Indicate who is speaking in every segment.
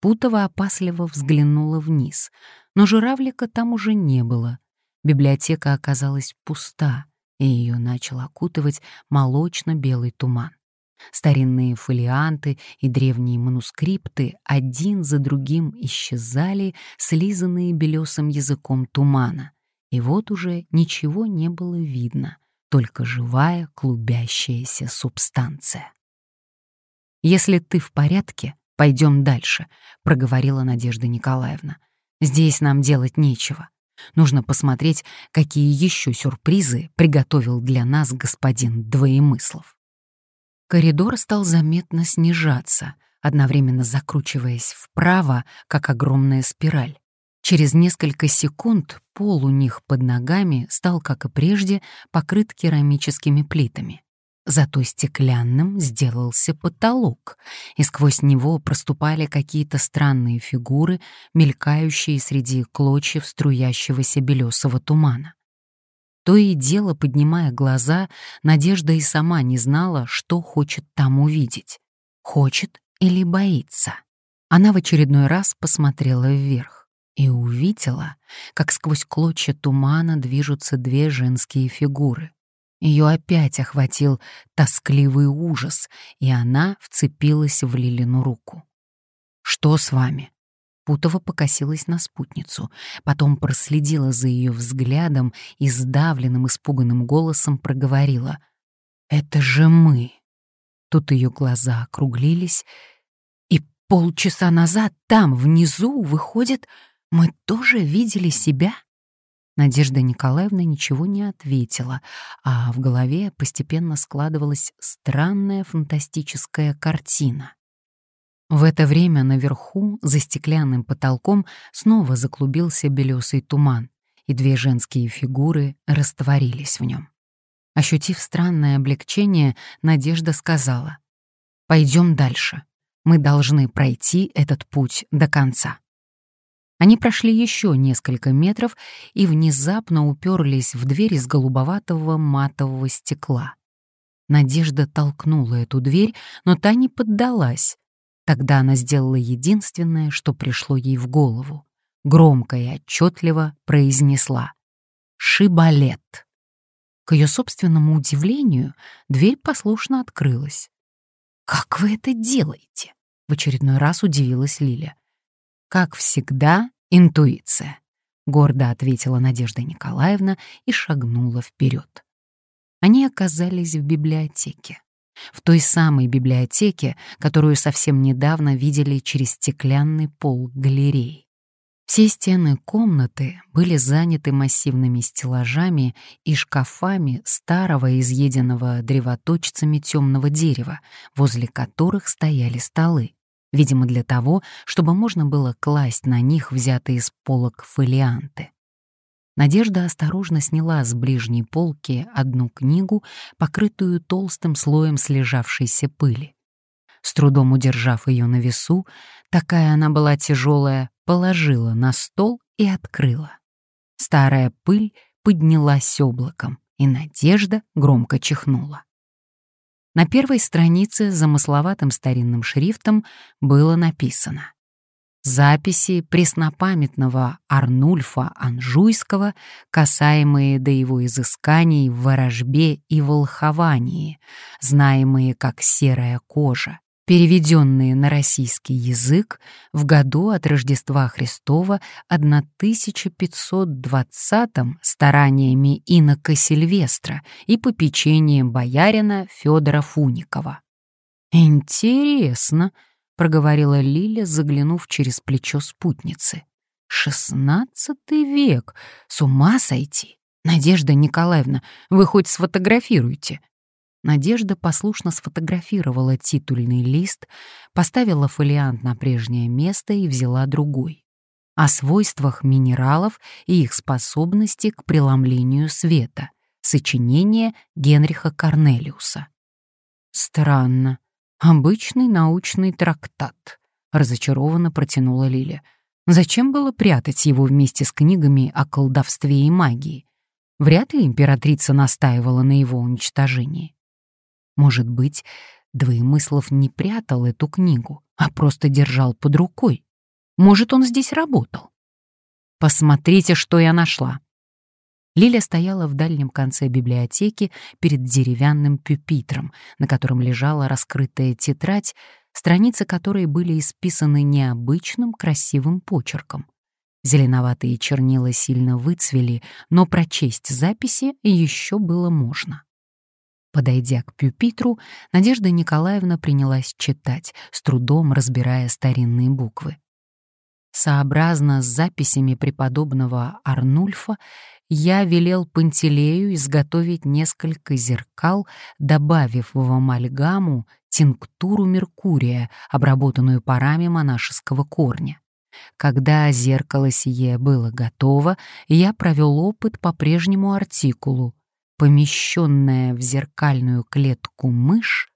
Speaker 1: Путова опасливо взглянула вниз, но журавлика там уже не было. Библиотека оказалась пуста, и ее начал окутывать молочно-белый туман. Старинные фолианты и древние манускрипты один за другим исчезали, слизанные белесым языком тумана. И вот уже ничего не было видно, только живая клубящаяся субстанция. «Если ты в порядке, пойдем дальше», — проговорила Надежда Николаевна. «Здесь нам делать нечего. Нужно посмотреть, какие еще сюрпризы приготовил для нас господин Двоемыслов». Коридор стал заметно снижаться, одновременно закручиваясь вправо, как огромная спираль. Через несколько секунд пол у них под ногами стал, как и прежде, покрыт керамическими плитами. Зато стеклянным сделался потолок, и сквозь него проступали какие-то странные фигуры, мелькающие среди клочьев струящегося белесого тумана. То и дело, поднимая глаза, Надежда и сама не знала, что хочет там увидеть. Хочет или боится. Она в очередной раз посмотрела вверх и увидела, как сквозь клочья тумана движутся две женские фигуры. Ее опять охватил тоскливый ужас, и она вцепилась в Лилину руку. «Что с вами?» Путова покосилась на спутницу, потом проследила за ее взглядом и сдавленным, испуганным голосом проговорила. «Это же мы!» Тут ее глаза округлились, и полчаса назад там, внизу, выходит, мы тоже видели себя? Надежда Николаевна ничего не ответила, а в голове постепенно складывалась странная фантастическая картина. В это время наверху, за стеклянным потолком, снова заклубился белесый туман, и две женские фигуры растворились в нем. Ощутив странное облегчение, Надежда сказала, «Пойдем дальше. Мы должны пройти этот путь до конца». Они прошли еще несколько метров и внезапно уперлись в дверь из голубоватого матового стекла. Надежда толкнула эту дверь, но та не поддалась, Тогда она сделала единственное, что пришло ей в голову. Громко и отчетливо произнесла «Шибалет». К ее собственному удивлению, дверь послушно открылась. «Как вы это делаете?» — в очередной раз удивилась Лиля. «Как всегда, интуиция», — гордо ответила Надежда Николаевна и шагнула вперед. Они оказались в библиотеке в той самой библиотеке, которую совсем недавно видели через стеклянный пол галереи. Все стены комнаты были заняты массивными стеллажами и шкафами старого изъеденного древоточцами темного дерева, возле которых стояли столы, видимо, для того, чтобы можно было класть на них взятые с полок фолианты. Надежда осторожно сняла с ближней полки одну книгу, покрытую толстым слоем слежавшейся пыли. С трудом удержав ее на весу, такая она была тяжелая, положила на стол и открыла. Старая пыль поднялась облаком, и Надежда громко чихнула. На первой странице замысловатым старинным шрифтом было написано Записи преснопамятного Арнульфа Анжуйского, касаемые до его изысканий в ворожбе и волховании, знаемые как «серая кожа», переведенные на российский язык в году от Рождества Христова 1520 стараниями инока Сильвестра и попечением боярина Федора Фуникова. «Интересно», проговорила Лиля, заглянув через плечо спутницы. «Шестнадцатый век! С ума сойти! Надежда Николаевна, вы хоть сфотографируйте!» Надежда послушно сфотографировала титульный лист, поставила фолиант на прежнее место и взяла другой. О свойствах минералов и их способности к преломлению света. Сочинение Генриха Корнелиуса. Странно. «Обычный научный трактат», — разочарованно протянула Лиля. «Зачем было прятать его вместе с книгами о колдовстве и магии? Вряд ли императрица настаивала на его уничтожении. Может быть, Двоемыслов не прятал эту книгу, а просто держал под рукой, Может, он здесь работал? Посмотрите, что я нашла. Лиля стояла в дальнем конце библиотеки перед деревянным пюпитром, на котором лежала раскрытая тетрадь, страницы которой были исписаны необычным красивым почерком. Зеленоватые чернила сильно выцвели, но прочесть записи еще было можно. Подойдя к пюпитру, Надежда Николаевна принялась читать, с трудом разбирая старинные буквы. Сообразно с записями преподобного Арнульфа, я велел Пантелею изготовить несколько зеркал, добавив в амальгаму тинктуру Меркурия, обработанную парами монашеского корня. Когда зеркало сие было готово, я провел опыт по прежнему артикулу. Помещенная в зеркальную клетку мышь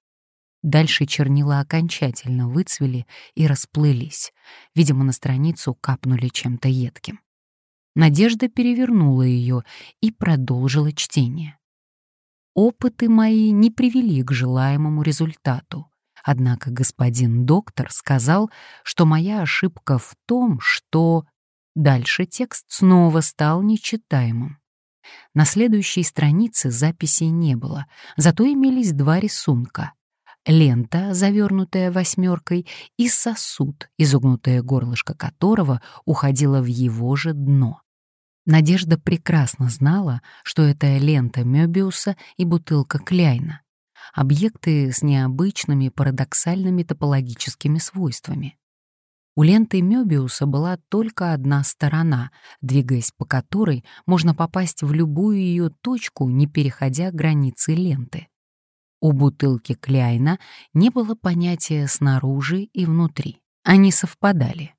Speaker 1: Дальше чернила окончательно выцвели и расплылись. Видимо, на страницу капнули чем-то едким. Надежда перевернула ее и продолжила чтение. Опыты мои не привели к желаемому результату. Однако господин доктор сказал, что моя ошибка в том, что... Дальше текст снова стал нечитаемым. На следующей странице записей не было, зато имелись два рисунка. Лента, завернутая восьмеркой, и сосуд, изогнутое горлышко которого уходило в его же дно. Надежда прекрасно знала, что это лента Мёбиуса и бутылка Кляйна объекты с необычными парадоксальными топологическими свойствами. У ленты Мёбиуса была только одна сторона, двигаясь по которой можно попасть в любую ее точку, не переходя границы ленты. У бутылки Кляйна не было понятия снаружи и внутри. Они совпадали.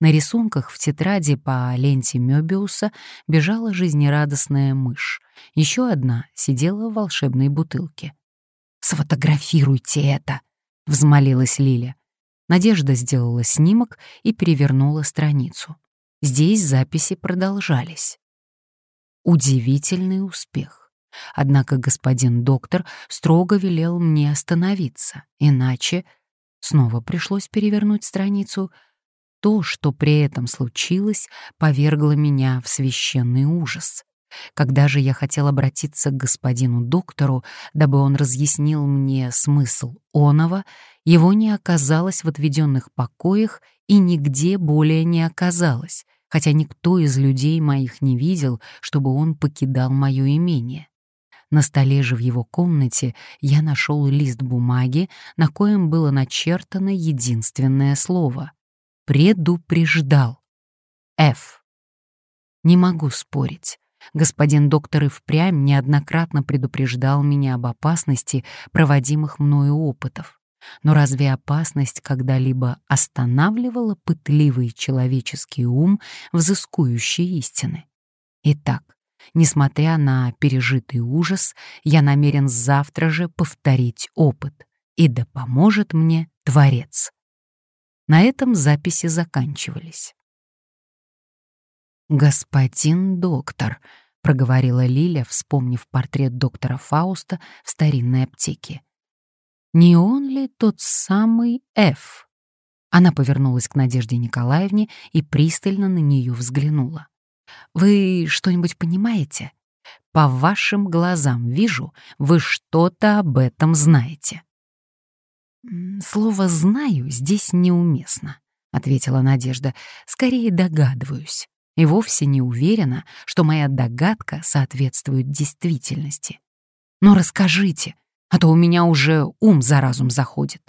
Speaker 1: На рисунках в тетради по ленте Мёбиуса бежала жизнерадостная мышь. Еще одна сидела в волшебной бутылке. «Сфотографируйте это!» — взмолилась Лиля. Надежда сделала снимок и перевернула страницу. Здесь записи продолжались. Удивительный успех. Однако господин доктор строго велел мне остановиться, иначе снова пришлось перевернуть страницу. То, что при этом случилось, повергло меня в священный ужас. Когда же я хотел обратиться к господину доктору, дабы он разъяснил мне смысл оного, его не оказалось в отведенных покоях и нигде более не оказалось, хотя никто из людей моих не видел, чтобы он покидал мое имение. На столе же в его комнате я нашел лист бумаги, на коем было начертано единственное слово — «предупреждал». Ф. Не могу спорить. Господин доктор и впрямь неоднократно предупреждал меня об опасности проводимых мною опытов. Но разве опасность когда-либо останавливала пытливый человеческий ум, взыскующий истины? Итак, несмотря на пережитый ужас, я намерен завтра же повторить опыт, и да поможет мне Творец. На этом записи заканчивались. «Господин доктор», — проговорила Лиля, вспомнив портрет доктора Фауста в старинной аптеке. «Не он ли тот самый Ф?» Она повернулась к Надежде Николаевне и пристально на нее взглянула. «Вы что-нибудь понимаете? По вашим глазам вижу, вы что-то об этом знаете». «Слово «знаю» здесь неуместно», — ответила Надежда. «Скорее догадываюсь и вовсе не уверена, что моя догадка соответствует действительности. Но расскажите, а то у меня уже ум за разум заходит.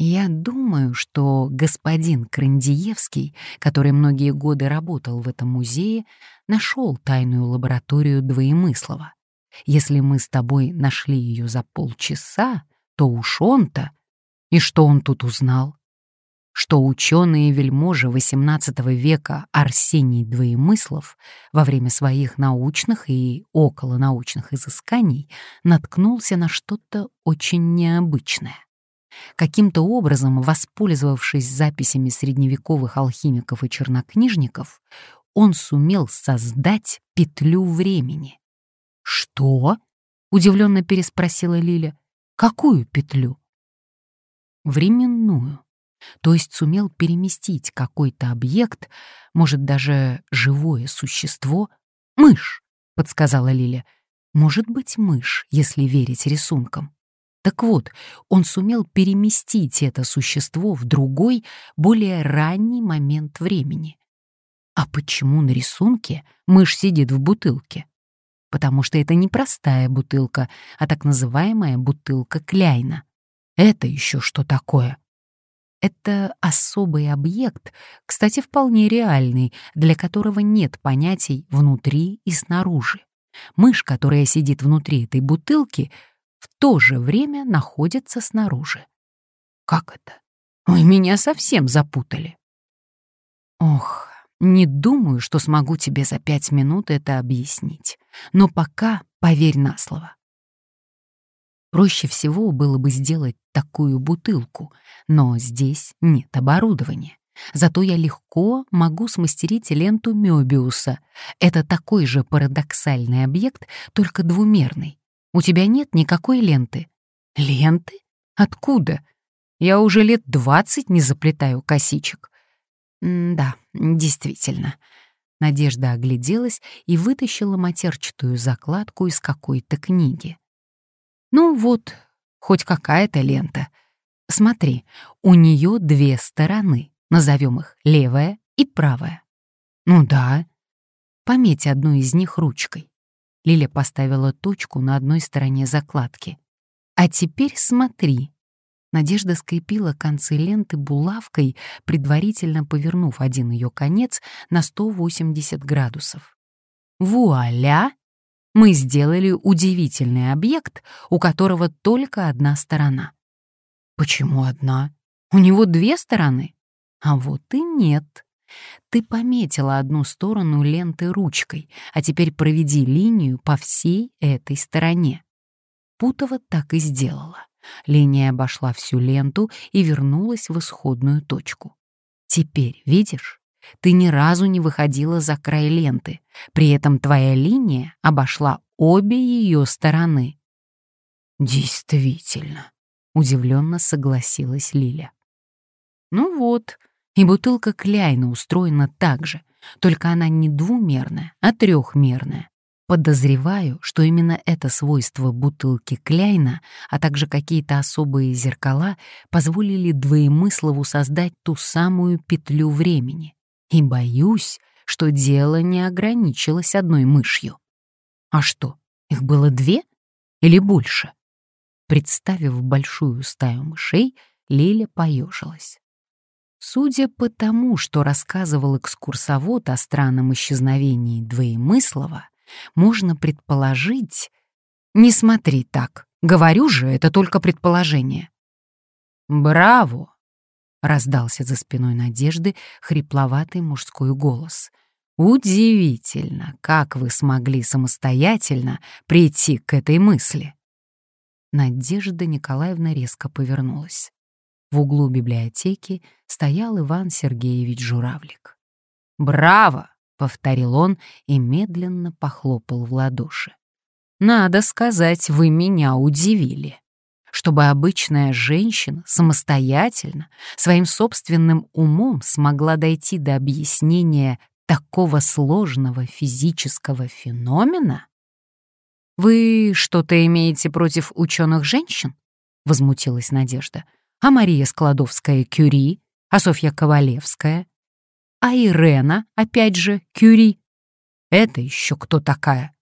Speaker 1: Я думаю, что господин Крандиевский, который многие годы работал в этом музее, нашел тайную лабораторию Двоемыслова. Если мы с тобой нашли ее за полчаса, то уж он-то... И что он тут узнал? Что ученый и вельможа XVIII века Арсений Двоемыслов во время своих научных и околонаучных изысканий наткнулся на что-то очень необычное. Каким-то образом, воспользовавшись записями средневековых алхимиков и чернокнижников, он сумел создать петлю времени. «Что?» — удивленно переспросила Лиля. «Какую петлю?» «Временную», то есть сумел переместить какой-то объект, может, даже живое существо. «Мышь», — подсказала Лиля. «Может быть, мышь, если верить рисункам». Так вот, он сумел переместить это существо в другой, более ранний момент времени. А почему на рисунке мышь сидит в бутылке? Потому что это не простая бутылка, а так называемая бутылка Кляйна. Это еще что такое? Это особый объект, кстати, вполне реальный, для которого нет понятий внутри и снаружи. Мышь, которая сидит внутри этой бутылки, в то же время находится снаружи. Как это? Вы меня совсем запутали. Ох, не думаю, что смогу тебе за пять минут это объяснить. Но пока поверь на слово. Проще всего было бы сделать такую бутылку, но здесь нет оборудования. Зато я легко могу смастерить ленту Мёбиуса. Это такой же парадоксальный объект, только двумерный. У тебя нет никакой ленты. Ленты? Откуда? Я уже лет двадцать не заплетаю косичек. М да, действительно. Надежда огляделась и вытащила матерчатую закладку из какой-то книги. Ну вот, хоть какая-то лента. Смотри, у нее две стороны, назовем их левая и правая. Ну да. Пометь одну из них ручкой. Лиля поставила точку на одной стороне закладки. А теперь смотри. Надежда скрепила концы ленты булавкой, предварительно повернув один ее конец на 180 градусов. Вуаля! Мы сделали удивительный объект, у которого только одна сторона. Почему одна? У него две стороны? А вот и нет. Ты пометила одну сторону ленты ручкой, а теперь проведи линию по всей этой стороне. Путова так и сделала. Линия обошла всю ленту и вернулась в исходную точку. Теперь, видишь, ты ни разу не выходила за край ленты, при этом твоя линия обошла обе ее стороны. Действительно, удивленно согласилась Лиля. Ну вот, и бутылка Кляйна устроена так же, только она не двумерная, а трехмерная. Подозреваю, что именно это свойство бутылки Кляйна, а также какие-то особые зеркала позволили двоемыслову создать ту самую петлю времени. И боюсь, что дело не ограничилось одной мышью. А что, их было две или больше? Представив большую стаю мышей, Лиля поежилась. Судя по тому, что рассказывал экскурсовод о странном исчезновении двоемыслова, можно предположить... Не смотри так. Говорю же, это только предположение. «Браво!» — раздался за спиной Надежды хрипловатый мужской голос. «Удивительно, как вы смогли самостоятельно прийти к этой мысли!» Надежда Николаевна резко повернулась. В углу библиотеки стоял Иван Сергеевич Журавлик. «Браво!» — повторил он и медленно похлопал в ладоши. «Надо сказать, вы меня удивили чтобы обычная женщина самостоятельно, своим собственным умом смогла дойти до объяснения такого сложного физического феномена? «Вы что-то имеете против ученых женщин?» — возмутилась Надежда. «А Мария Складовская-Кюри? А Софья Ковалевская? А Ирена, опять же, Кюри? Это еще кто такая?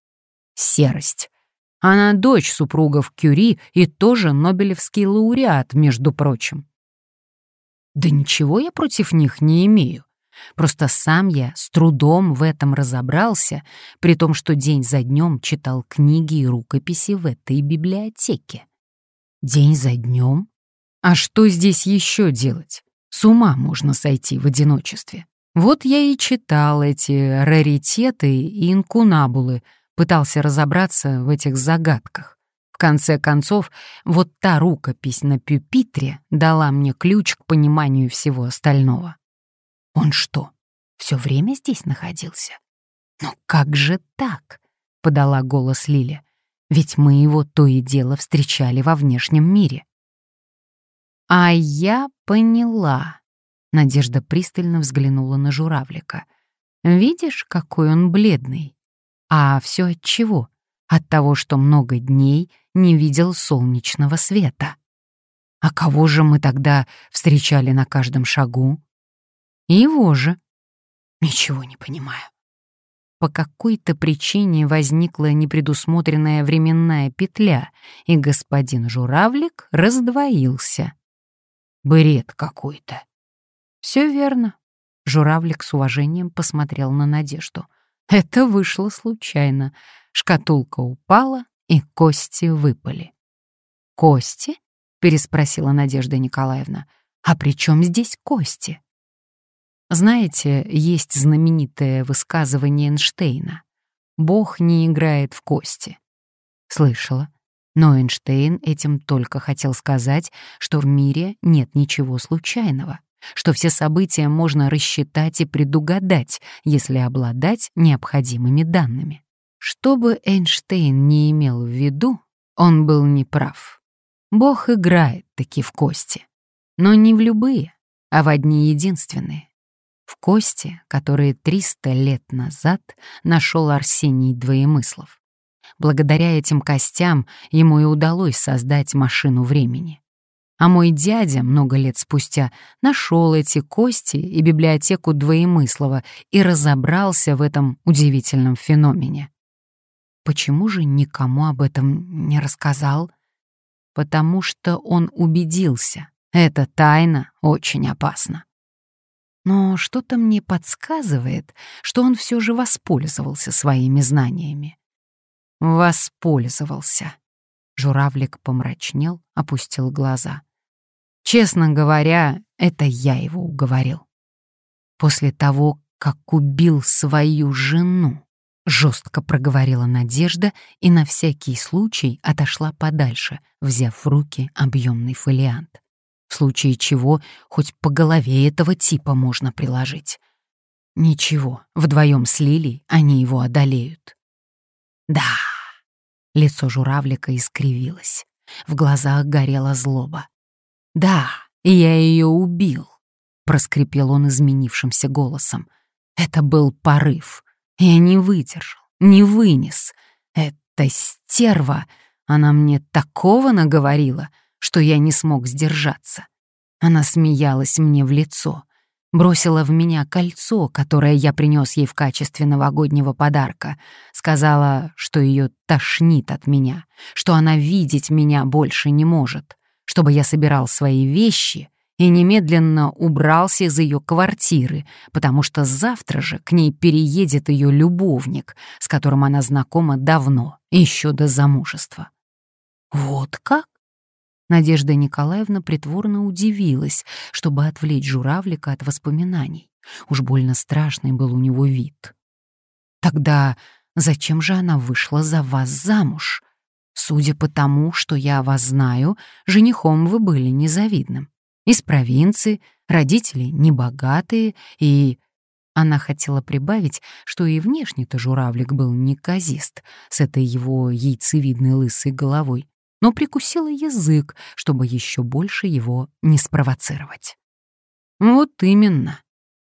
Speaker 1: Серость. Она дочь супругов Кюри и тоже Нобелевский лауреат, между прочим. Да ничего я против них не имею. Просто сам я с трудом в этом разобрался, при том, что день за днем читал книги и рукописи в этой библиотеке. День за днем? А что здесь еще делать? С ума можно сойти в одиночестве. Вот я и читал эти раритеты и инкунабулы, пытался разобраться в этих загадках. В конце концов, вот та рукопись на пюпитре дала мне ключ к пониманию всего остального. Он что, все время здесь находился? «Но как же так?» — подала голос Лиля. «Ведь мы его то и дело встречали во внешнем мире». «А я поняла», Надежда пристально взглянула на журавлика. «Видишь, какой он бледный? А все от чего? От того, что много дней не видел солнечного света. А кого же мы тогда встречали на каждом шагу? Его же. Ничего не понимаю. По какой-то причине возникла непредусмотренная временная петля, и господин журавлик раздвоился. Бред какой-то. Все верно. Журавлик с уважением посмотрел на Надежду. Это вышло случайно. Шкатулка упала, и кости выпали. «Кости?» — переспросила Надежда Николаевна. «А при чем здесь кости?» Знаете, есть знаменитое высказывание Эйнштейна «Бог не играет в кости». Слышала. Но Эйнштейн этим только хотел сказать, что в мире нет ничего случайного, что все события можно рассчитать и предугадать, если обладать необходимыми данными. Что бы Эйнштейн не имел в виду, он был неправ. Бог играет таки в кости. Но не в любые, а в одни единственные. В кости, которые 300 лет назад нашел Арсений Двоемыслов. Благодаря этим костям ему и удалось создать машину времени. А мой дядя много лет спустя нашел эти кости и библиотеку Двоемыслова и разобрался в этом удивительном феномене. Почему же никому об этом не рассказал? Потому что он убедился, эта тайна очень опасна. Но что-то мне подсказывает, что он все же воспользовался своими знаниями. Воспользовался. Журавлик помрачнел, опустил глаза. Честно говоря, это я его уговорил. После того, как убил свою жену, жестко проговорила Надежда и на всякий случай отошла подальше, взяв в руки объемный фолиант. В случае чего хоть по голове этого типа можно приложить. Ничего, вдвоем с Лилей они его одолеют. Да, лицо журавлика искривилось. В глазах горела злоба. Да, я ее убил, проскрипел он изменившимся голосом. Это был порыв. Я не выдержал, не вынес. Эта стерва, она мне такого наговорила, что я не смог сдержаться. Она смеялась мне в лицо, бросила в меня кольцо, которое я принес ей в качестве новогоднего подарка, сказала, что ее тошнит от меня, что она видеть меня больше не может, чтобы я собирал свои вещи и немедленно убрался из ее квартиры, потому что завтра же к ней переедет ее любовник, с которым она знакома давно, еще до замужества. Вот как? Надежда Николаевна притворно удивилась, чтобы отвлечь журавлика от воспоминаний. Уж больно страшный был у него вид. «Тогда зачем же она вышла за вас замуж? Судя по тому, что я вас знаю, женихом вы были незавидным. Из провинции, родители небогатые и...» Она хотела прибавить, что и внешне-то журавлик был неказист, с этой его яйцевидной лысой головой, но прикусила язык, чтобы еще больше его не спровоцировать. «Вот именно.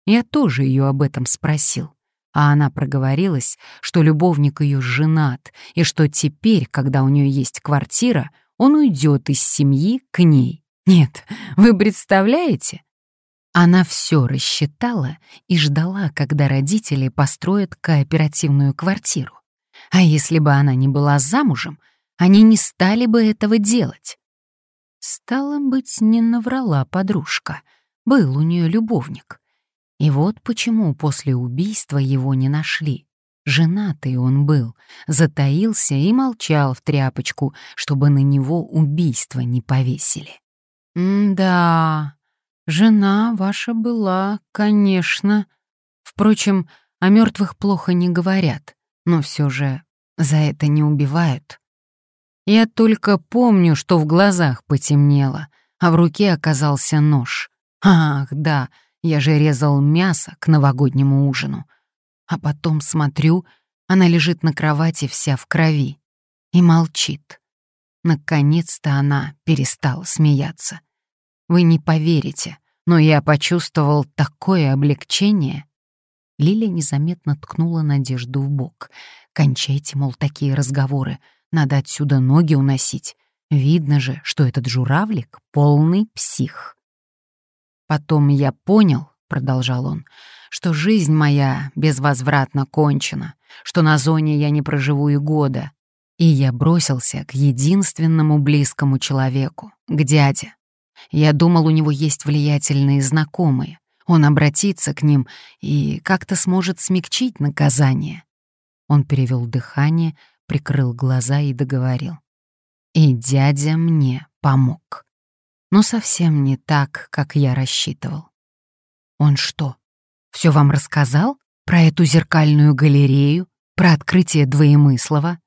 Speaker 1: Я тоже ее об этом спросил. А она проговорилась, что любовник ее женат, и что теперь, когда у нее есть квартира, он уйдет из семьи к ней. Нет, вы представляете? Она все рассчитала и ждала, когда родители построят кооперативную квартиру. А если бы она не была замужем, они не стали бы этого делать. Стало быть, не наврала подружка. Был у нее любовник. И вот почему после убийства его не нашли. Женатый он был, затаился и молчал в тряпочку, чтобы на него убийство не повесили. «Да, жена ваша была, конечно. Впрочем, о мертвых плохо не говорят, но все же за это не убивают. Я только помню, что в глазах потемнело, а в руке оказался нож. Ах, да, я же резал мясо к новогоднему ужину. А потом смотрю, она лежит на кровати вся в крови и молчит. Наконец-то она перестала смеяться. Вы не поверите, но я почувствовал такое облегчение. Лиля незаметно ткнула Надежду в бок. «Кончайте, мол, такие разговоры. Надо отсюда ноги уносить. Видно же, что этот журавлик — полный псих». «Потом я понял», — продолжал он, — «что жизнь моя безвозвратно кончена, что на зоне я не проживу и года, и я бросился к единственному близкому человеку, к дяде. Я думал, у него есть влиятельные знакомые. Он обратится к ним и как-то сможет смягчить наказание. Он перевел дыхание, прикрыл глаза и договорил. И дядя мне помог. Но совсем не так, как я рассчитывал. Он что, все вам рассказал? Про эту зеркальную галерею? Про открытие двоемыслова?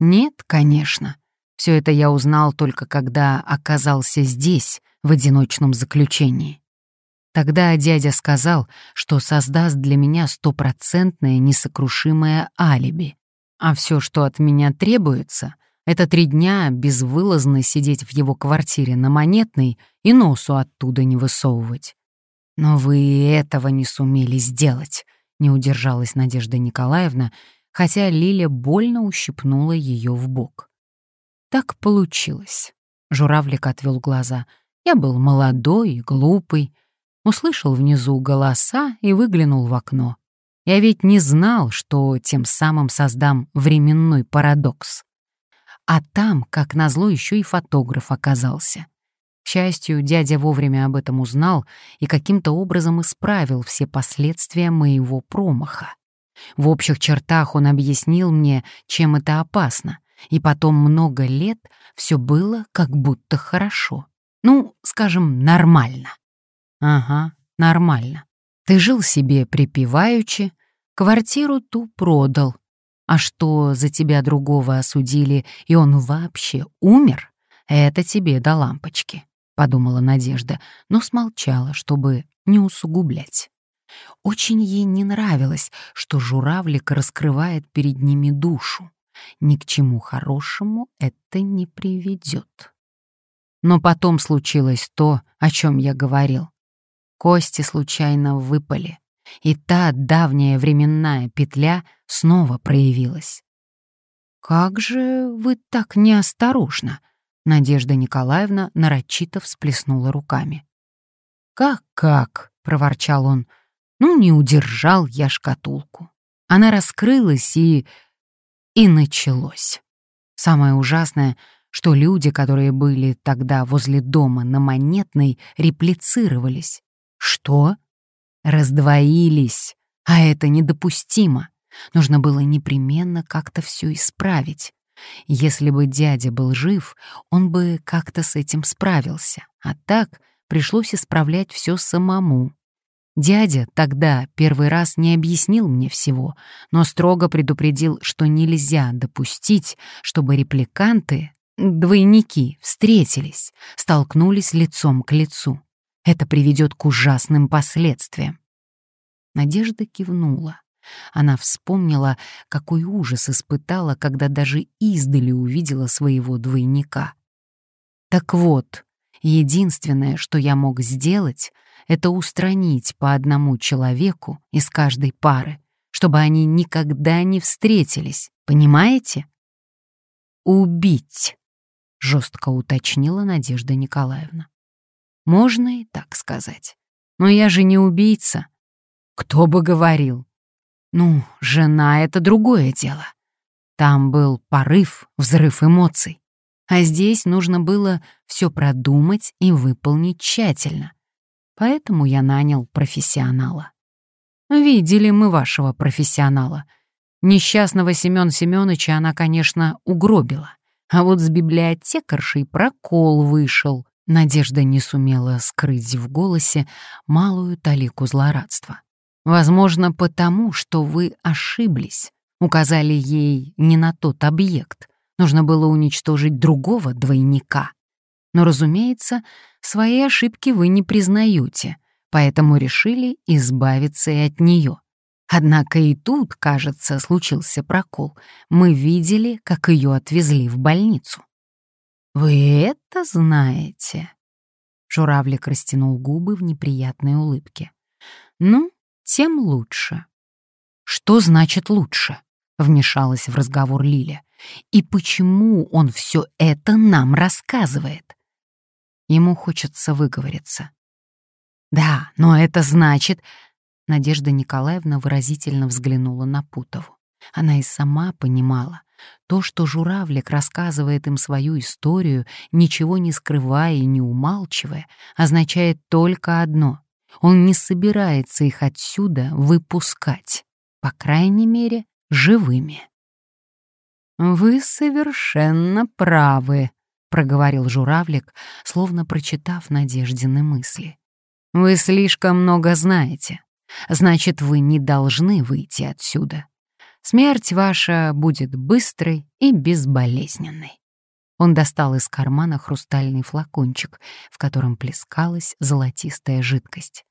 Speaker 1: Нет, конечно. Все это я узнал только когда оказался здесь, в одиночном заключении. Тогда дядя сказал, что создаст для меня стопроцентное несокрушимое алиби. А все, что от меня требуется, это три дня безвылазно сидеть в его квартире на Монетной и носу оттуда не высовывать. Но вы этого не сумели сделать, не удержалась Надежда Николаевна хотя Лиля больно ущипнула ее в бок. Так получилось. Журавлик отвел глаза. Я был молодой и глупый. Услышал внизу голоса и выглянул в окно. Я ведь не знал, что тем самым создам временной парадокс. А там, как назло, еще и фотограф оказался. К счастью, дядя вовремя об этом узнал и каким-то образом исправил все последствия моего промаха. В общих чертах он объяснил мне, чем это опасно, и потом много лет все было как будто хорошо. Ну, скажем, нормально. Ага, нормально. Ты жил себе припеваючи, квартиру ту продал. А что за тебя другого осудили, и он вообще умер, это тебе до лампочки, — подумала Надежда, но смолчала, чтобы не усугублять. Очень ей не нравилось, что журавлик раскрывает перед ними душу. Ни к чему хорошему это не приведет. Но потом случилось то, о чем я говорил. Кости случайно выпали, и та давняя временная петля снова проявилась. «Как же вы так неосторожно!» Надежда Николаевна нарочито всплеснула руками. «Как-как?» — проворчал он. Ну, не удержал я шкатулку. Она раскрылась и... и началось. Самое ужасное, что люди, которые были тогда возле дома на Монетной, реплицировались. Что? Раздвоились. А это недопустимо. Нужно было непременно как-то все исправить. Если бы дядя был жив, он бы как-то с этим справился. А так пришлось исправлять все самому. Дядя тогда первый раз не объяснил мне всего, но строго предупредил, что нельзя допустить, чтобы репликанты, двойники, встретились, столкнулись лицом к лицу. Это приведет к ужасным последствиям. Надежда кивнула. Она вспомнила, какой ужас испытала, когда даже издали увидела своего двойника. Так вот, единственное, что я мог сделать — это устранить по одному человеку из каждой пары, чтобы они никогда не встретились, понимаете? «Убить», — жестко уточнила Надежда Николаевна. «Можно и так сказать. Но я же не убийца. Кто бы говорил? Ну, жена — это другое дело. Там был порыв, взрыв эмоций. А здесь нужно было все продумать и выполнить тщательно. Поэтому я нанял профессионала. Видели мы вашего профессионала. Несчастного Семён Семёныча она, конечно, угробила. А вот с библиотекаршей прокол вышел. Надежда не сумела скрыть в голосе малую талику злорадства. Возможно, потому, что вы ошиблись, указали ей не на тот объект. Нужно было уничтожить другого двойника. Но, разумеется, свои ошибки вы не признаете, поэтому решили избавиться и от нее. Однако и тут, кажется, случился прокол. Мы видели, как ее отвезли в больницу. Вы это знаете? Журавлик растянул губы в неприятной улыбке. «Ну, тем лучше». «Что значит лучше?» — вмешалась в разговор Лиля. «И почему он все это нам рассказывает?» Ему хочется выговориться. «Да, но это значит...» Надежда Николаевна выразительно взглянула на Путову. Она и сама понимала, то, что журавлик рассказывает им свою историю, ничего не скрывая и не умалчивая, означает только одно — он не собирается их отсюда выпускать, по крайней мере, живыми. «Вы совершенно правы», — проговорил журавлик, словно прочитав Надеждины мысли. «Вы слишком много знаете. Значит, вы не должны выйти отсюда. Смерть ваша будет быстрой и безболезненной. Он достал из кармана хрустальный флакончик, в котором плескалась золотистая жидкость.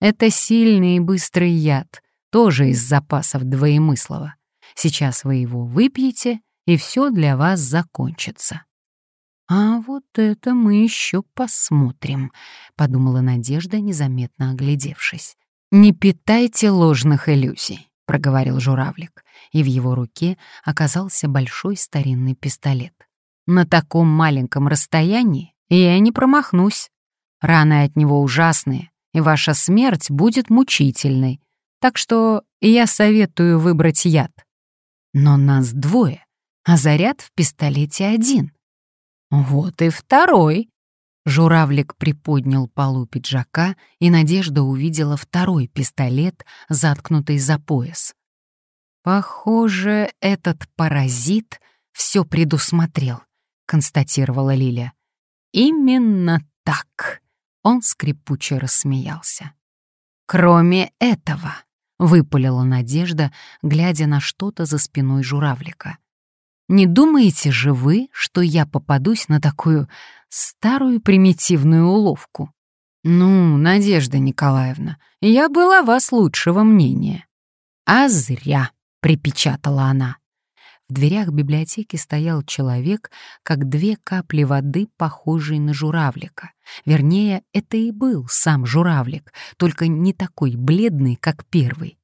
Speaker 1: Это сильный и быстрый яд, тоже из запасов двоемыслова. Сейчас вы его выпьете, и все для вас закончится. «А вот это мы еще посмотрим», — подумала Надежда, незаметно оглядевшись. «Не питайте ложных иллюзий проговорил журавлик, и в его руке оказался большой старинный пистолет. На таком маленьком расстоянии я не промахнусь. Раны от него ужасные, ваша смерть будет мучительной. Так что я советую выбрать яд. Но нас двое, а заряд в пистолете один. Вот и второй. Журавлик приподнял полу пиджака, и Надежда увидела второй пистолет, заткнутый за пояс. «Похоже, этот паразит все предусмотрел», — констатировала Лиля. «Именно так», — он скрипуче рассмеялся. «Кроме этого», — выпалила Надежда, глядя на что-то за спиной журавлика. «Не думаете же вы, что я попадусь на такую старую примитивную уловку. Ну, Надежда Николаевна, я была вас лучшего мнения. А зря, припечатала она. В дверях библиотеки стоял человек, как две капли воды, похожий на журавлика. Вернее, это и был сам журавлик, только не такой бледный, как первый.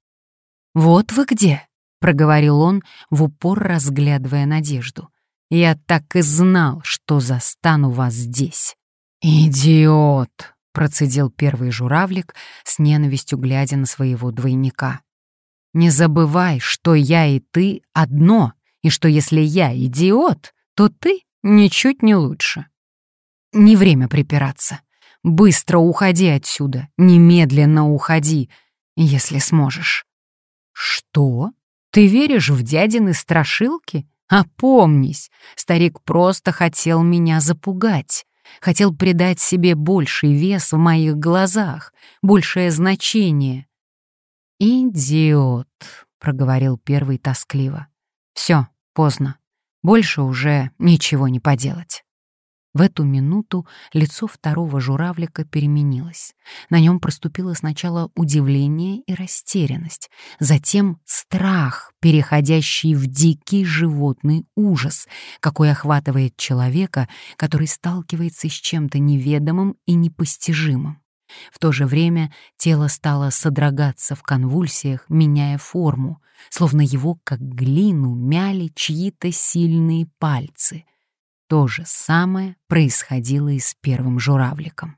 Speaker 1: «Вот вы где!» — проговорил он, в упор разглядывая Надежду. Я так и знал, что застану вас здесь. Идиот, процедил первый журавлик с ненавистью глядя на своего двойника. Не забывай, что я и ты одно, и что если я идиот, то ты ничуть не лучше. Не время припираться. Быстро уходи отсюда, немедленно уходи, если сможешь. Что? Ты веришь в дядины страшилки? Опомнись, старик просто хотел меня запугать, хотел придать себе больший вес в моих глазах, большее значение. «Идиот», — проговорил первый тоскливо. «Все, поздно. Больше уже ничего не поделать». В эту минуту лицо второго журавлика переменилось. На нем проступило сначала удивление и растерянность, затем страх, переходящий в дикий животный ужас, какой охватывает человека, который сталкивается с чем-то неведомым и непостижимым. В то же время тело стало содрогаться в конвульсиях, меняя форму, словно его, как глину, мяли чьи-то сильные пальцы — то же самое происходило и с первым журавликом.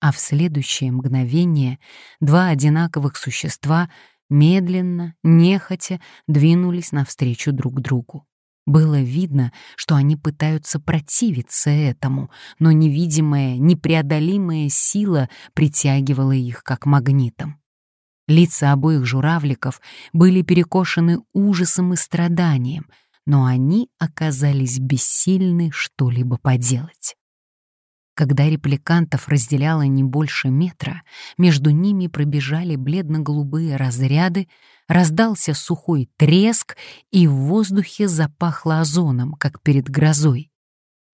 Speaker 1: А в следующее мгновение два одинаковых существа медленно, нехотя двинулись навстречу друг другу. Было видно, что они пытаются противиться этому, но невидимая, непреодолимая сила притягивала их как магнитом. Лица обоих журавликов были перекошены ужасом и страданием — но они оказались бессильны что-либо поделать. Когда репликантов разделяло не больше метра, между ними пробежали бледно-голубые разряды, раздался сухой треск, и в воздухе запахло озоном, как перед грозой.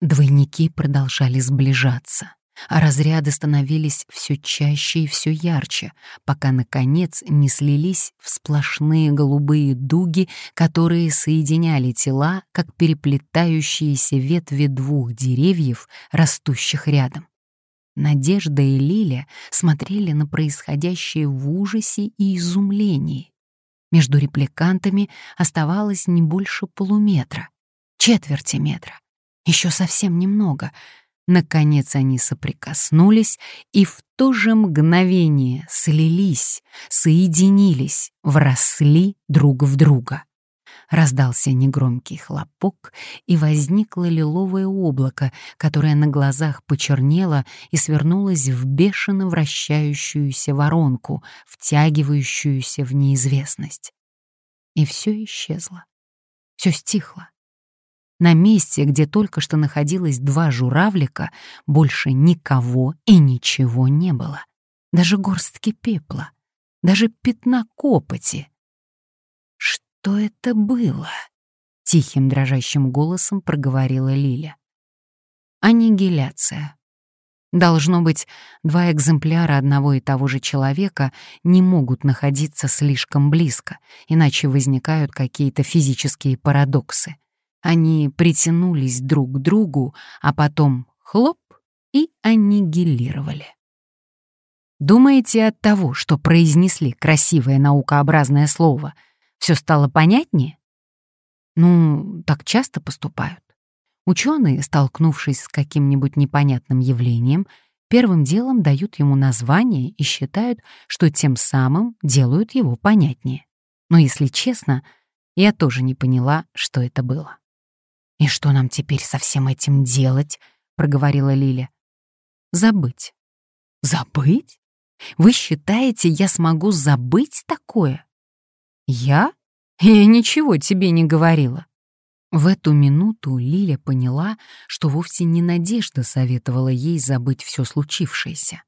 Speaker 1: Двойники продолжали сближаться а разряды становились все чаще и все ярче, пока, наконец, не слились в сплошные голубые дуги, которые соединяли тела, как переплетающиеся ветви двух деревьев, растущих рядом. Надежда и Лиля смотрели на происходящее в ужасе и изумлении. Между репликантами оставалось не больше полуметра, четверти метра. Еще совсем немного. Наконец они соприкоснулись и в то же мгновение слились, соединились, вросли друг в друга. Раздался негромкий хлопок, и возникло лиловое облако, которое на глазах почернело и свернулось в бешено вращающуюся воронку, втягивающуюся в неизвестность. И все исчезло. Все стихло. На месте, где только что находилось два журавлика, больше никого и ничего не было. Даже горстки пепла, даже пятна копоти — что это было?» — тихим дрожащим голосом проговорила Лиля. «Аннигиляция. Должно быть, два экземпляра одного и того же человека не могут находиться слишком близко, иначе возникают какие-то физические парадоксы. Они притянулись друг к другу, а потом хлоп и аннигилировали. Думаете, от того, что произнесли красивое наукообразное слово — все стало понятнее? Ну, так часто поступают. Ученые, столкнувшись с каким-нибудь непонятным явлением, первым делом дают ему название и считают, что тем самым делают его понятнее. Но, если честно, я тоже не поняла, что это было. «И что нам теперь со всем этим делать?» — проговорила Лиля. «Забыть». «Забыть? Вы считаете, я смогу забыть такое?» «Я? Я ничего тебе не говорила». В эту минуту Лиля поняла, что вовсе не Надежда советовала ей забыть все случившееся.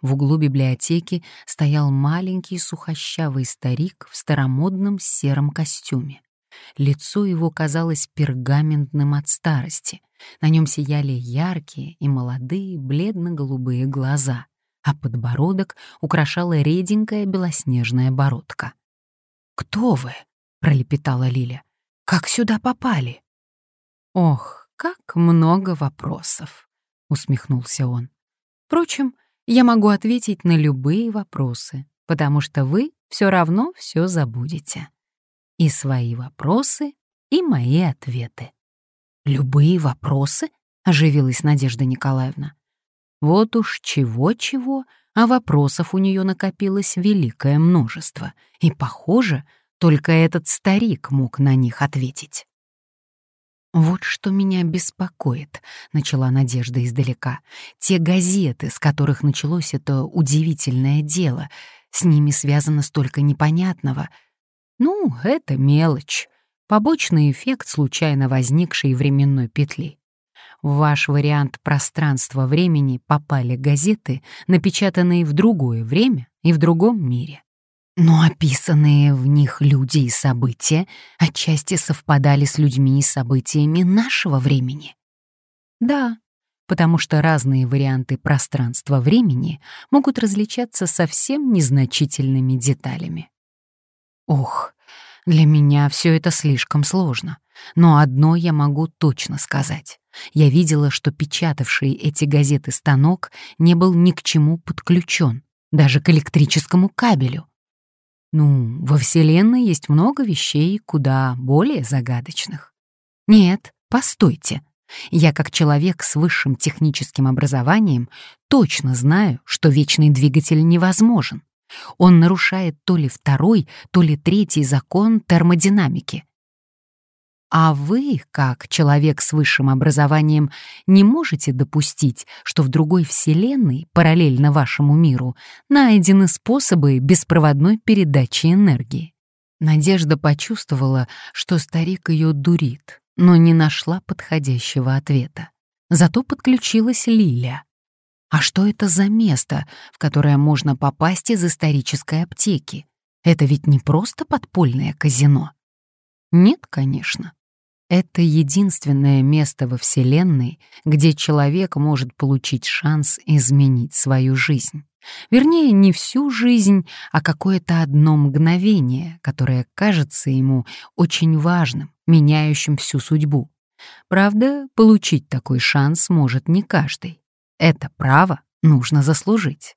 Speaker 1: В углу библиотеки стоял маленький сухощавый старик в старомодном сером костюме. Лицо его казалось пергаментным от старости. На нем сияли яркие и молодые бледно-голубые глаза, а подбородок украшала реденькая белоснежная бородка. «Кто вы?» — пролепетала Лиля. «Как сюда попали?» «Ох, как много вопросов!» — усмехнулся он. «Впрочем, я могу ответить на любые вопросы, потому что вы все равно все забудете. И свои вопросы, и мои ответы». «Любые вопросы?» — оживилась Надежда Николаевна. Вот уж чего-чего, а вопросов у нее накопилось великое множество, и, похоже, только этот старик мог на них ответить. «Вот что меня беспокоит», — начала Надежда издалека. «Те газеты, с которых началось это удивительное дело, с ними связано столько непонятного. Ну, это мелочь, побочный эффект случайно возникшей временной петли. В ваш вариант пространства-времени попали газеты, напечатанные в другое время и в другом мире. Но описанные в них люди и события отчасти совпадали с людьми и событиями нашего времени. Да, потому что разные варианты пространства-времени могут различаться совсем незначительными деталями. Ох, для меня все это слишком сложно. Но одно я могу точно сказать. Я видела, что печатавший эти газеты станок не был ни к чему подключен, даже к электрическому кабелю. Ну, во Вселенной есть много вещей куда более загадочных. Нет, постойте. Я, как человек с высшим техническим образованием, точно знаю, что вечный двигатель невозможен. Он нарушает то ли второй, то ли третий закон термодинамики. А вы, как человек с высшим образованием, не можете допустить, что в другой вселенной, параллельно вашему миру, найдены способы беспроводной передачи энергии. Надежда почувствовала, что старик ее дурит, но не нашла подходящего ответа. Зато подключилась Лиля. А что это за место, в которое можно попасть из исторической аптеки? Это ведь не просто подпольное казино. Нет, конечно. Это единственное место во Вселенной, где человек может получить шанс изменить свою жизнь. Вернее, не всю жизнь, а какое-то одно мгновение, которое кажется ему очень важным, меняющим всю судьбу. Правда, получить такой шанс может не каждый. Это право нужно заслужить.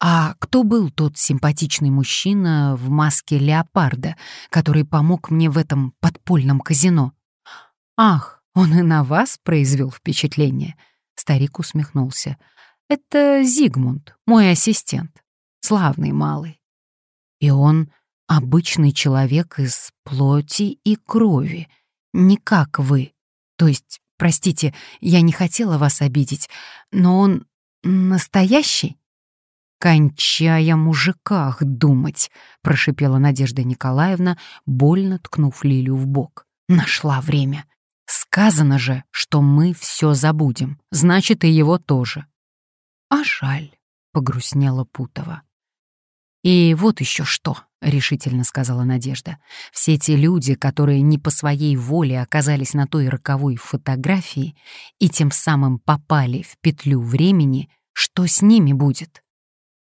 Speaker 1: А кто был тот симпатичный мужчина в маске леопарда, который помог мне в этом подпольном казино? Ах, он и на вас произвел впечатление. Старик усмехнулся. Это Зигмунд, мой ассистент. Славный малый. И он обычный человек из плоти и крови, не как вы. То есть, простите, я не хотела вас обидеть, но он настоящий? «Кончай о мужиках думать», — прошипела Надежда Николаевна, больно ткнув Лилю в бок. «Нашла время. Сказано же, что мы все забудем, значит, и его тоже». «А жаль», — погрустнела Путова. «И вот еще что», — решительно сказала Надежда. «Все те люди, которые не по своей воле оказались на той роковой фотографии и тем самым попали в петлю времени, что с ними будет?»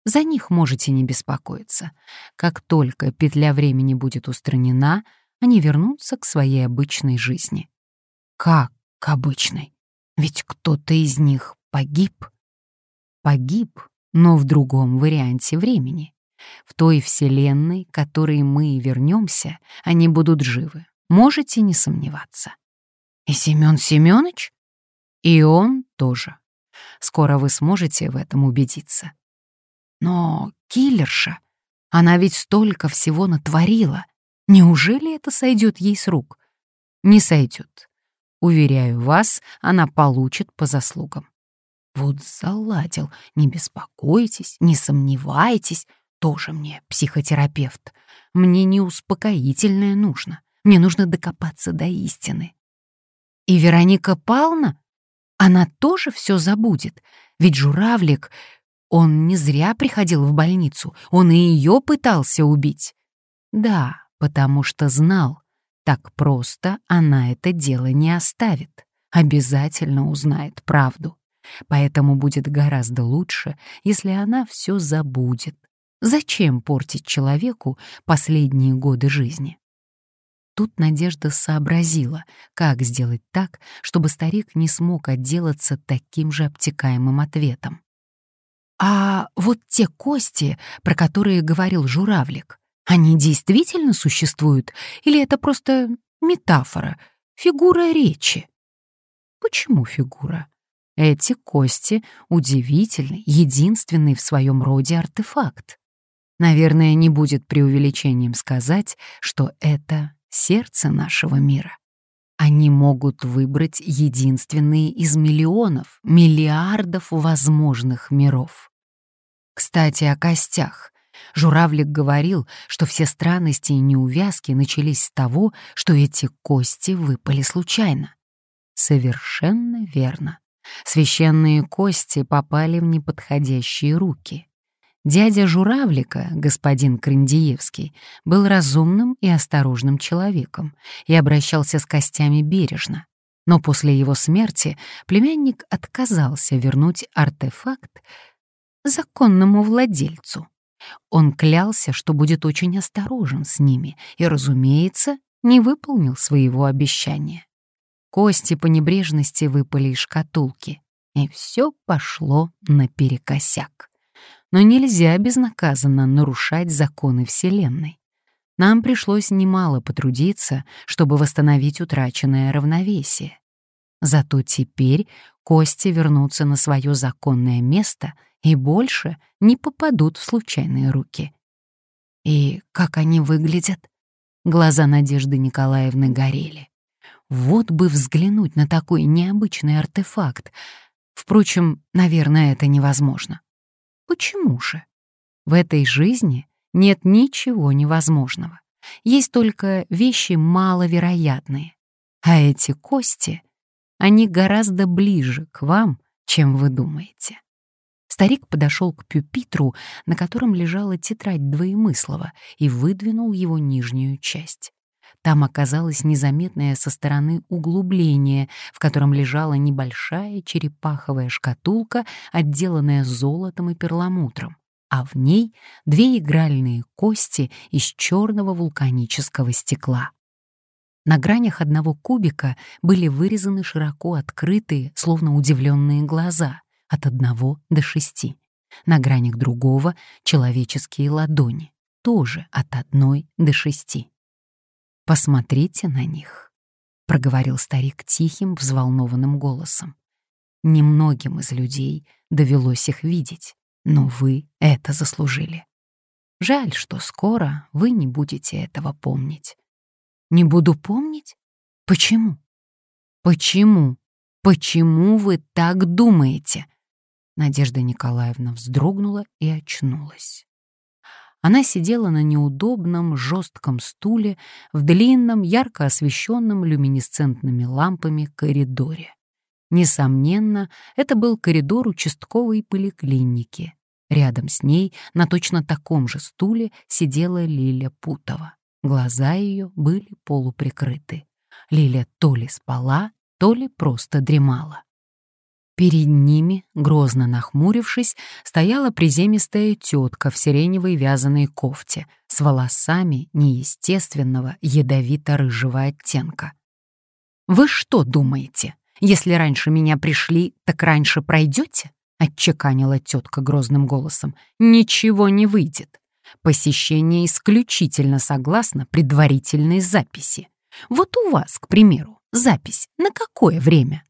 Speaker 1: За них можете не беспокоиться. Как только петля времени будет устранена, они вернутся к своей обычной жизни. Как к обычной? Ведь кто-то из них погиб. Погиб, но в другом варианте времени. В той вселенной, которой мы вернемся, они будут живы. Можете не сомневаться. И Семен Семенович? И он тоже. Скоро вы сможете в этом убедиться. Но киллерша, она ведь столько всего натворила. Неужели это сойдет ей с рук? Не сойдет. Уверяю вас, она получит по заслугам. Вот заладил, не беспокойтесь, не сомневайтесь, тоже мне психотерапевт. Мне не успокоительное нужно, мне нужно докопаться до истины. И Вероника Павловна, она тоже все забудет, ведь журавлик он не зря приходил в больницу, он и ее пытался убить. Да, потому что знал, так просто она это дело не оставит, обязательно узнает правду. Поэтому будет гораздо лучше, если она все забудет. Зачем портить человеку последние годы жизни? Тут Надежда сообразила, как сделать так, чтобы старик не смог отделаться таким же обтекаемым ответом. А вот те кости, про которые говорил журавлик, они действительно существуют или это просто метафора, фигура речи? Почему фигура? Эти кости — удивительный, единственный в своем роде артефакт. Наверное, не будет преувеличением сказать, что это сердце нашего мира. Они могут выбрать единственные из миллионов, миллиардов возможных миров. Кстати, о костях. Журавлик говорил, что все странности и неувязки начались с того, что эти кости выпали случайно. Совершенно верно. Священные кости попали в неподходящие руки. Дядя Журавлика, господин Крындиевский, был разумным и осторожным человеком и обращался с костями бережно. Но после его смерти племянник отказался вернуть артефакт законному владельцу. Он клялся, что будет очень осторожен с ними и, разумеется, не выполнил своего обещания. Кости по небрежности выпали из шкатулки, и все пошло наперекосяк но нельзя безнаказанно нарушать законы Вселенной. Нам пришлось немало потрудиться, чтобы восстановить утраченное равновесие. Зато теперь кости вернутся на свое законное место и больше не попадут в случайные руки. И как они выглядят? Глаза Надежды Николаевны горели. Вот бы взглянуть на такой необычный артефакт. Впрочем, наверное, это невозможно. Почему же? В этой жизни нет ничего невозможного. Есть только вещи маловероятные. А эти кости, они гораздо ближе к вам, чем вы думаете. Старик подошел к пюпитру, на котором лежала тетрадь двоемыслова, и выдвинул его нижнюю часть. Там оказалось незаметное со стороны углубление, в котором лежала небольшая черепаховая шкатулка, отделанная золотом и перламутром, а в ней две игральные кости из черного вулканического стекла. На гранях одного кубика были вырезаны широко открытые, словно удивленные глаза, от одного до шести. На гранях другого — человеческие ладони, тоже от одной до шести. «Посмотрите на них», — проговорил старик тихим, взволнованным голосом. «Немногим из людей довелось их видеть, но вы это заслужили. Жаль, что скоро вы не будете этого помнить». «Не буду помнить? Почему?» «Почему? Почему вы так думаете?» Надежда Николаевна вздрогнула и очнулась. Она сидела на неудобном, жестком стуле в длинном, ярко освещенном люминесцентными лампами коридоре. Несомненно, это был коридор участковой поликлиники. Рядом с ней на точно таком же стуле сидела Лиля Путова. Глаза ее были полуприкрыты. Лиля то ли спала, то ли просто дремала. Перед ними, грозно нахмурившись, стояла приземистая тетка в сиреневой вязаной кофте с волосами неестественного ядовито-рыжего оттенка. «Вы что думаете? Если раньше меня пришли, так раньше пройдете?» — отчеканила тетка грозным голосом. «Ничего не выйдет. Посещение исключительно согласно предварительной записи. Вот у вас, к примеру, запись на какое время?»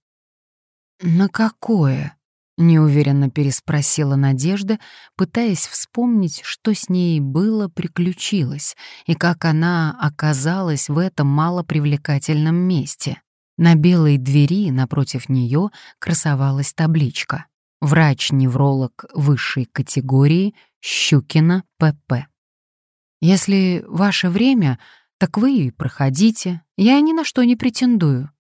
Speaker 1: «На какое?» — неуверенно переспросила Надежда, пытаясь вспомнить, что с ней было, приключилось, и как она оказалась в этом малопривлекательном месте. На белой двери напротив нее красовалась табличка «Врач-невролог высшей категории Щукина П.П.». «Если ваше время, так вы и проходите, я ни на что не претендую.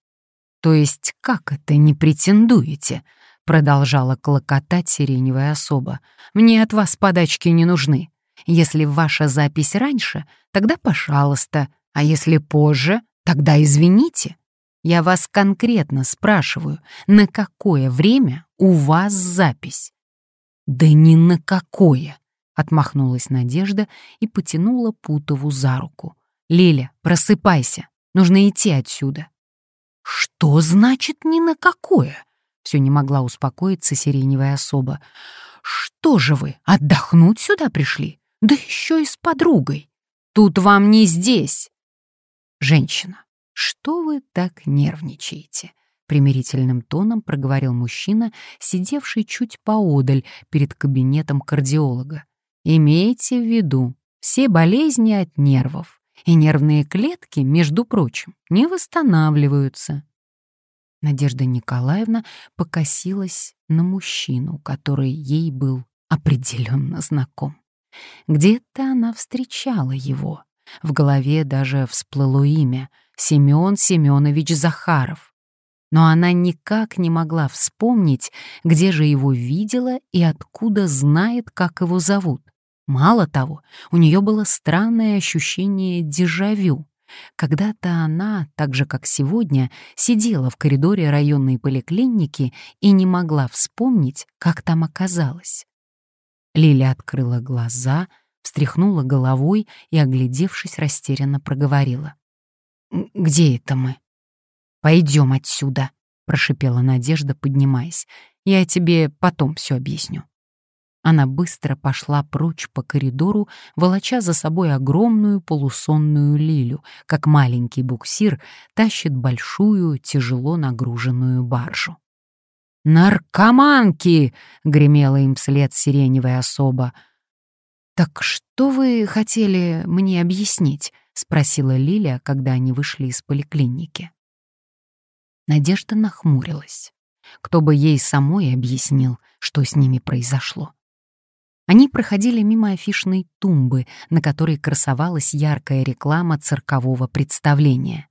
Speaker 1: «То есть как это не претендуете?» — продолжала клокотать сиреневая особа. «Мне от вас подачки не нужны. Если ваша запись раньше, тогда пожалуйста, а если позже, тогда извините. Я вас конкретно спрашиваю, на какое время у вас запись?» «Да ни на какое!» — отмахнулась Надежда и потянула Путову за руку. «Лиля, просыпайся, нужно идти отсюда». «Что значит ни на какое?» Все не могла успокоиться сиреневая особа. «Что же вы, отдохнуть сюда пришли? Да еще и с подругой. Тут вам не здесь!» «Женщина, что вы так нервничаете?» Примирительным тоном проговорил мужчина, сидевший чуть поодаль перед кабинетом кардиолога. «Имейте в виду, все болезни от нервов и нервные клетки, между прочим, не восстанавливаются. Надежда Николаевна покосилась на мужчину, который ей был определенно знаком. Где-то она встречала его. В голове даже всплыло имя — Семен Семенович Захаров. Но она никак не могла вспомнить, где же его видела и откуда знает, как его зовут. Мало того, у нее было странное ощущение дежавю. Когда-то она, так же как сегодня, сидела в коридоре районной поликлиники и не могла вспомнить, как там оказалась. Лиля открыла глаза, встряхнула головой и, оглядевшись, растерянно проговорила. «Где это мы?» «Пойдем отсюда», — прошипела Надежда, поднимаясь. «Я тебе потом все объясню». Она быстро пошла прочь по коридору, волоча за собой огромную полусонную лилю, как маленький буксир тащит большую, тяжело нагруженную баржу. «Наркоманки!» — гремела им вслед сиреневая особа. «Так что вы хотели мне объяснить?» — спросила Лиля, когда они вышли из поликлиники. Надежда нахмурилась. Кто бы ей самой объяснил, что с ними произошло. Они проходили мимо афишной тумбы, на которой красовалась яркая реклама циркового представления.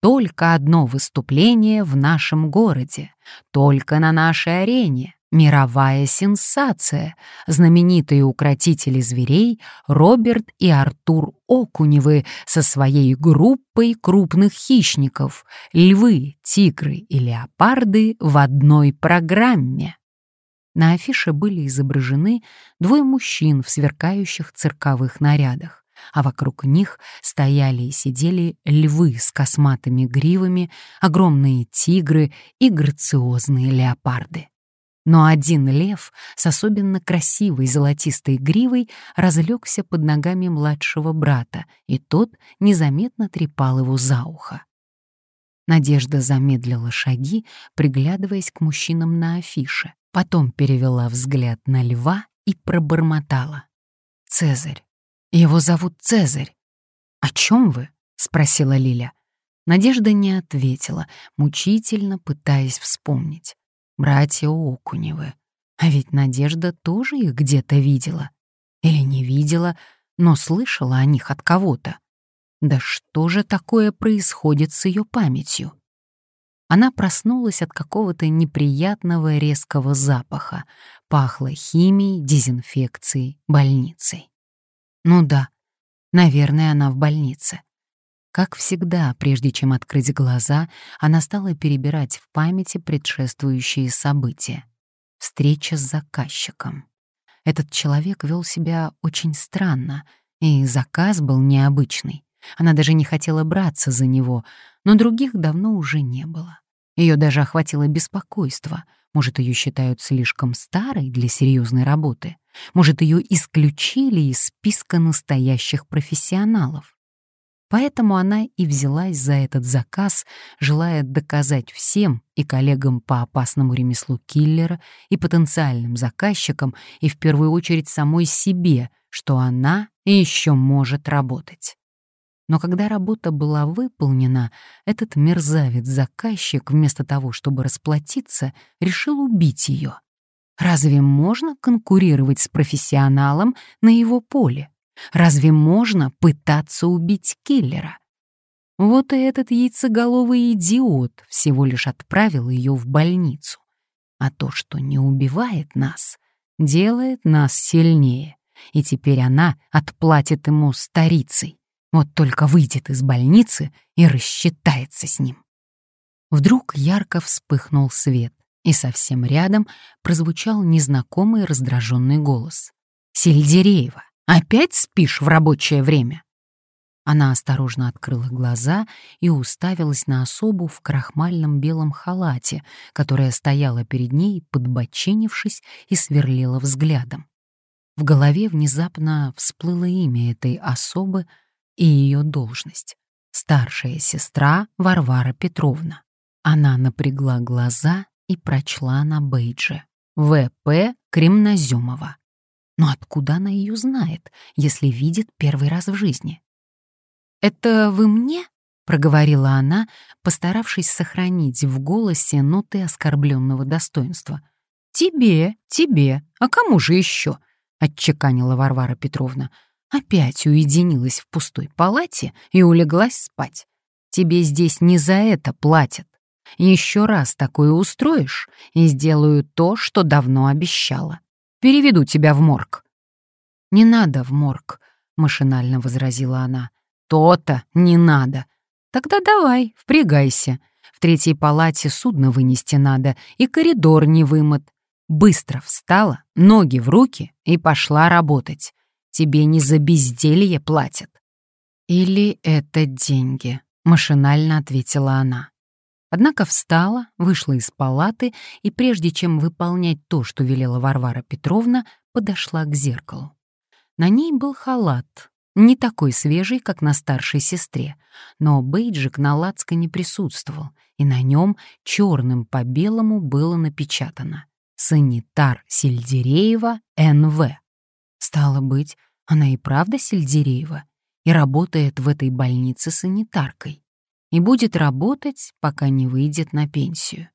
Speaker 1: Только одно выступление в нашем городе, только на нашей арене. Мировая сенсация. Знаменитые укротители зверей Роберт и Артур Окуневы со своей группой крупных хищников — львы, тигры и леопарды в одной программе. На афише были изображены двое мужчин в сверкающих цирковых нарядах, а вокруг них стояли и сидели львы с косматыми гривами, огромные тигры и грациозные леопарды. Но один лев с особенно красивой золотистой гривой разлегся под ногами младшего брата, и тот незаметно трепал его за ухо. Надежда замедлила шаги, приглядываясь к мужчинам на афише, потом перевела взгляд на льва и пробормотала. «Цезарь. Его зовут Цезарь. О чем вы?» — спросила Лиля. Надежда не ответила, мучительно пытаясь вспомнить. Братья Окуневы. А ведь Надежда тоже их где-то видела. Или не видела, но слышала о них от кого-то. Да что же такое происходит с ее памятью? Она проснулась от какого-то неприятного резкого запаха. Пахло химией, дезинфекцией, больницей. Ну да, наверное, она в больнице. Как всегда, прежде чем открыть глаза, она стала перебирать в памяти предшествующие события. Встреча с заказчиком. Этот человек вел себя очень странно, и заказ был необычный. Она даже не хотела браться за него, но других давно уже не было. Ее даже охватило беспокойство. Может, ее считают слишком старой для серьезной работы? Может, ее исключили из списка настоящих профессионалов? Поэтому она и взялась за этот заказ, желая доказать всем и коллегам по опасному ремеслу киллера, и потенциальным заказчикам, и в первую очередь самой себе, что она еще может работать. Но когда работа была выполнена, этот мерзавец-заказчик, вместо того, чтобы расплатиться, решил убить ее. Разве можно конкурировать с профессионалом на его поле? Разве можно пытаться убить киллера? Вот и этот яйцеголовый идиот всего лишь отправил ее в больницу. А то, что не убивает нас, делает нас сильнее. И теперь она отплатит ему старицей. Вот только выйдет из больницы и рассчитается с ним. Вдруг ярко вспыхнул свет, и совсем рядом прозвучал незнакомый раздраженный голос. «Сельдереева, Опять спишь в рабочее время?» Она осторожно открыла глаза и уставилась на особу в крахмальном белом халате, которая стояла перед ней, подбоченившись и сверлила взглядом. В голове внезапно всплыло имя этой особы и ее должность. Старшая сестра Варвара Петровна. Она напрягла глаза и прочла на бейдже. В.П. Кремноземова. Но откуда она ее знает, если видит первый раз в жизни? «Это вы мне?» — проговорила она, постаравшись сохранить в голосе ноты оскорбленного достоинства. «Тебе, тебе, а кому же еще?» — отчеканила Варвара Петровна. Опять уединилась в пустой палате и улеглась спать. Тебе здесь не за это платят. Еще раз такое устроишь и сделаю то, что давно обещала. Переведу тебя в морг». «Не надо в морг», — машинально возразила она. «То-то не надо. Тогда давай, впрягайся. В третьей палате судно вынести надо, и коридор не вымыт. Быстро встала, ноги в руки и пошла работать. Тебе не за безделье платят». «Или это деньги», — машинально ответила она. Однако встала, вышла из палаты и, прежде чем выполнять то, что велела Варвара Петровна, подошла к зеркалу. На ней был халат, не такой свежий, как на старшей сестре, но бейджик на лацко не присутствовал, и на нем черным по белому было напечатано «Санитар Сельдереева Н.В». Стало быть, она и правда Сельдереева и работает в этой больнице санитаркой и будет работать, пока не выйдет на пенсию.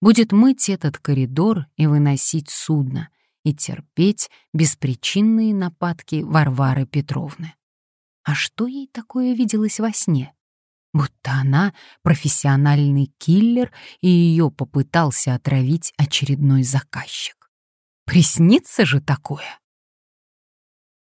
Speaker 1: Будет мыть этот коридор и выносить судно, и терпеть беспричинные нападки Варвары Петровны. А что ей такое виделось во сне? Будто она профессиональный киллер, и ее попытался отравить очередной заказчик. Приснится же такое!